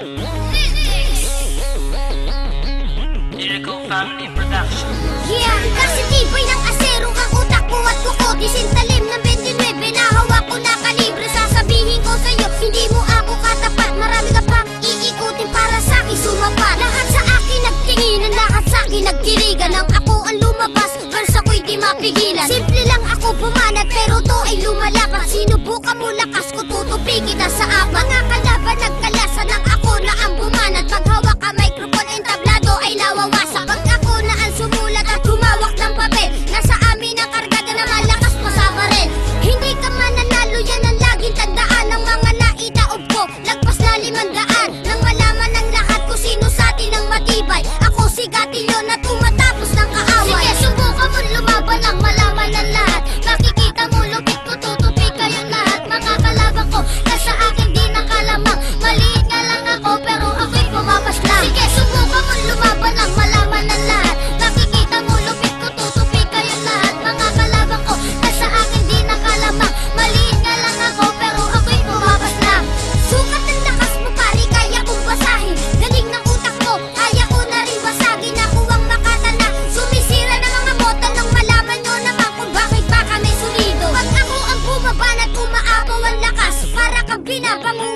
Lyrical Family Production. Yeah, kasi tibay ng asero ang utak ko at kuko Disintalim ng 29 na hawak ko na kalibre Sasabihin ko sa'yo, hindi mo ako katapat. Marami ka pang iikutin para sa akin sumapat Lahat sa akin nagtinginan, lahat sa akin nagkirigan Nang ako ang lumabas, verse ako'y di mapigilan. Simple lang ako pumanat, pero to ay lumalakas. Sinubukan mo lakas ko, tutupi kita sa apat. Mga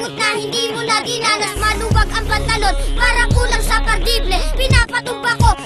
binabangungot na hindi mo na dinanas. Maluwag ang pantalon, para kulang sa kardible. Pinapatumba ko,